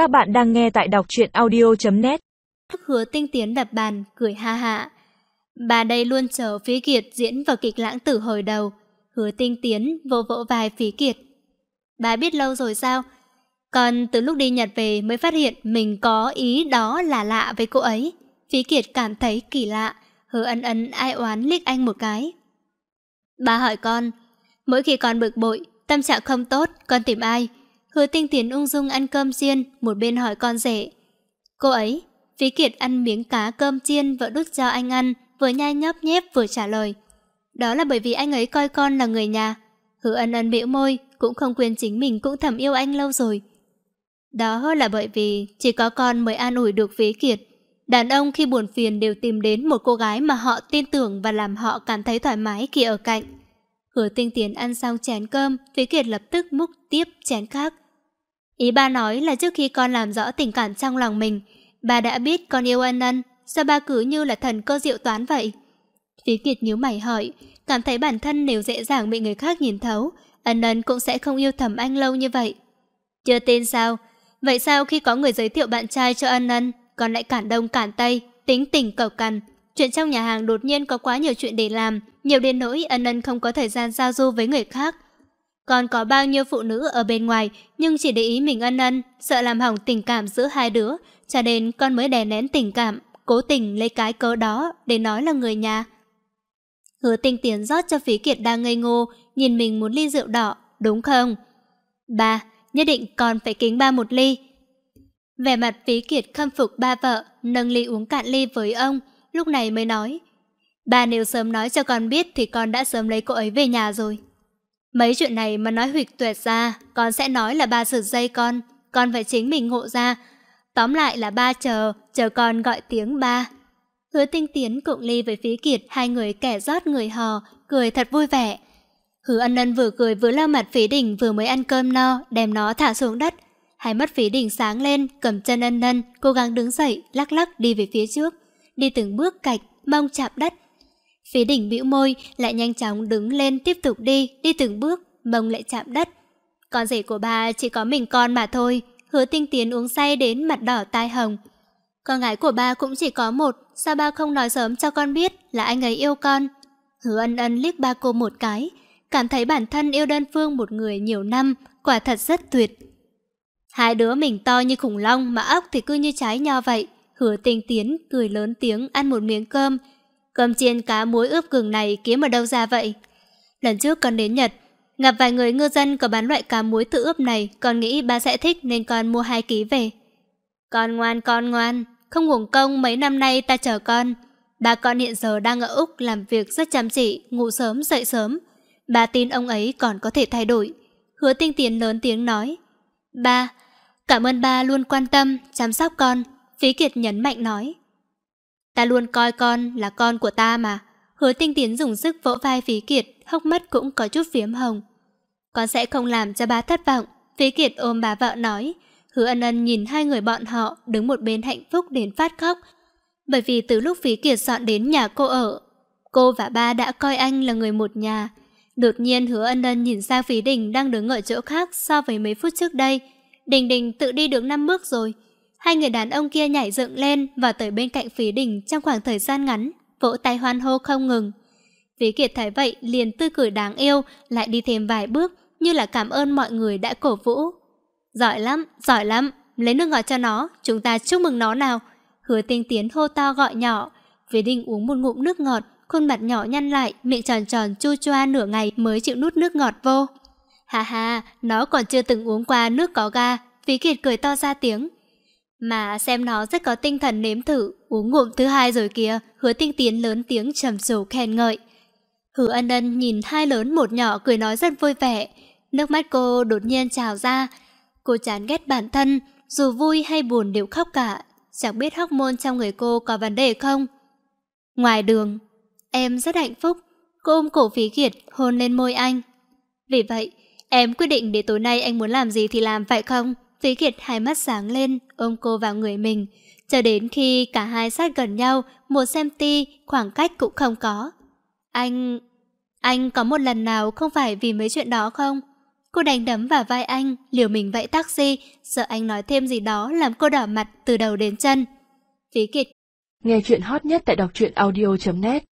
Các bạn đang nghe tại đọc truyện audio.net Hứa tinh tiến đập bàn, cười ha hạ. Bà đây luôn chờ Phí Kiệt diễn vào kịch lãng tử hồi đầu. Hứa tinh tiến vô vỗ vai Phí Kiệt. Bà biết lâu rồi sao? Còn từ lúc đi Nhật về mới phát hiện mình có ý đó là lạ với cô ấy. Phí Kiệt cảm thấy kỳ lạ. Hứa ân ân ai oán liếc anh một cái. Bà hỏi con, mỗi khi con bực bội, tâm trạng không tốt, con tìm ai? Hứa tinh tiến ung dung ăn cơm chiên, một bên hỏi con rể. Cô ấy, Phí Kiệt ăn miếng cá cơm chiên vợ đút cho anh ăn, vừa nhai nhấp nhép vừa trả lời. Đó là bởi vì anh ấy coi con là người nhà. Hứa ân ân bĩu môi, cũng không quên chính mình cũng thầm yêu anh lâu rồi. Đó là bởi vì chỉ có con mới an ủi được Phí Kiệt. Đàn ông khi buồn phiền đều tìm đến một cô gái mà họ tin tưởng và làm họ cảm thấy thoải mái khi ở cạnh. Hứa tinh tiến ăn xong chén cơm, Phí Kiệt lập tức múc tiếp chén khác. Ý ba nói là trước khi con làm rõ tình cảm trong lòng mình, bà đã biết con yêu ân ân, sao ba cứ như là thần cơ diệu toán vậy? Phí Kiệt nhíu mày hỏi, cảm thấy bản thân nếu dễ dàng bị người khác nhìn thấu, ân ân cũng sẽ không yêu thầm anh lâu như vậy. Chưa tin sao? Vậy sao khi có người giới thiệu bạn trai cho ân ân, con lại cản đông cản tây, tính tình cầu cằn? Chuyện trong nhà hàng đột nhiên có quá nhiều chuyện để làm, nhiều đến nỗi ân ân không có thời gian giao du với người khác. Còn có bao nhiêu phụ nữ ở bên ngoài nhưng chỉ để ý mình ân ân, sợ làm hỏng tình cảm giữa hai đứa, cho nên con mới đè nén tình cảm, cố tình lấy cái cớ đó để nói là người nhà. Hứa tinh tiến rót cho phí kiệt đang ngây ngô, nhìn mình muốn ly rượu đỏ, đúng không? Ba, nhất định con phải kính ba một ly. Vẻ mặt phí kiệt khâm phục ba vợ, nâng ly uống cạn ly với ông, lúc này mới nói. Ba nếu sớm nói cho con biết thì con đã sớm lấy cô ấy về nhà rồi. Mấy chuyện này mà nói huyệt tuyệt ra, con sẽ nói là ba sửa dây con, con phải chính mình ngộ ra. Tóm lại là ba chờ, chờ con gọi tiếng ba. Hứa tinh tiến cộng ly với phí kiệt, hai người kẻ rót người hò, cười thật vui vẻ. Hứa ân ân vừa cười vừa lao mặt phí đỉnh vừa mới ăn cơm no, đem nó thả xuống đất. Hai mắt phí đỉnh sáng lên, cầm chân ân ân, cố gắng đứng dậy, lắc lắc đi về phía trước. Đi từng bước cạch, mong chạm đất. phía đỉnh bĩu môi, lại nhanh chóng đứng lên tiếp tục đi, đi từng bước, mông lại chạm đất. Con rể của bà chỉ có mình con mà thôi, hứa tinh tiến uống say đến mặt đỏ tai hồng. Con gái của ba cũng chỉ có một, sao ba không nói sớm cho con biết là anh ấy yêu con? Hứa ân ân liếc ba cô một cái, cảm thấy bản thân yêu đơn phương một người nhiều năm, quả thật rất tuyệt. Hai đứa mình to như khủng long mà ốc thì cứ như trái nho vậy. Hứa tinh tiến cười lớn tiếng ăn một miếng cơm, Cơm chiên cá muối ướp gừng này kiếm ở đâu ra vậy? Lần trước con đến Nhật, gặp vài người ngư dân có bán loại cá muối tự ướp này, con nghĩ ba sẽ thích nên con mua hai ký về. Con ngoan, con ngoan, không uổng công mấy năm nay ta chờ con. Ba con hiện giờ đang ở Úc làm việc rất chăm chỉ, ngủ sớm, dậy sớm. Ba tin ông ấy còn có thể thay đổi. Hứa tinh tiến lớn tiếng nói. Ba, cảm ơn ba luôn quan tâm, chăm sóc con. Phí Kiệt nhấn mạnh nói. Ta luôn coi con là con của ta mà. Hứa tinh tiến dùng sức vỗ vai Phí Kiệt, hốc mắt cũng có chút phiếm hồng. Con sẽ không làm cho ba thất vọng. Phí Kiệt ôm bà vợ nói. Hứa ân ân nhìn hai người bọn họ đứng một bên hạnh phúc đến phát khóc. Bởi vì từ lúc Phí Kiệt dọn đến nhà cô ở, cô và ba đã coi anh là người một nhà. Đột nhiên hứa ân ân nhìn sang Phí Đình đang đứng ở chỗ khác so với mấy phút trước đây. Đình Đình tự đi được 5 bước rồi. Hai người đàn ông kia nhảy dựng lên và tới bên cạnh phí đình trong khoảng thời gian ngắn, vỗ tay hoan hô không ngừng. Phí Kiệt thấy vậy liền tươi cười đáng yêu, lại đi thêm vài bước như là cảm ơn mọi người đã cổ vũ. Giỏi lắm, giỏi lắm, lấy nước ngọt cho nó, chúng ta chúc mừng nó nào. Hứa tinh tiến hô to gọi nhỏ, Phí đình uống một ngụm nước ngọt, khuôn mặt nhỏ nhăn lại, miệng tròn tròn chu choa nửa ngày mới chịu nút nước ngọt vô. Ha ha, nó còn chưa từng uống qua nước có ga, Phí Kiệt cười to ra tiếng. Mà xem nó rất có tinh thần nếm thử, uống ngụm thứ hai rồi kìa, hứa tinh tiến lớn tiếng trầm trồ khen ngợi. Hứa ân ân nhìn hai lớn một nhỏ cười nói rất vui vẻ, nước mắt cô đột nhiên trào ra. Cô chán ghét bản thân, dù vui hay buồn đều khóc cả, chẳng biết hormone trong người cô có vấn đề không. Ngoài đường, em rất hạnh phúc, cô ôm cổ phí kiệt hôn lên môi anh. Vì vậy, em quyết định để tối nay anh muốn làm gì thì làm phải không? Phí Kiệt hai mắt sáng lên, ôm cô vào người mình, cho đến khi cả hai sát gần nhau, một cm khoảng cách cũng không có. Anh... anh có một lần nào không phải vì mấy chuyện đó không? Cô đánh đấm vào vai anh, liều mình vẫy taxi, sợ anh nói thêm gì đó làm cô đỏ mặt từ đầu đến chân. Phí Kiệt Nghe chuyện hot nhất tại đọc truyện audio.net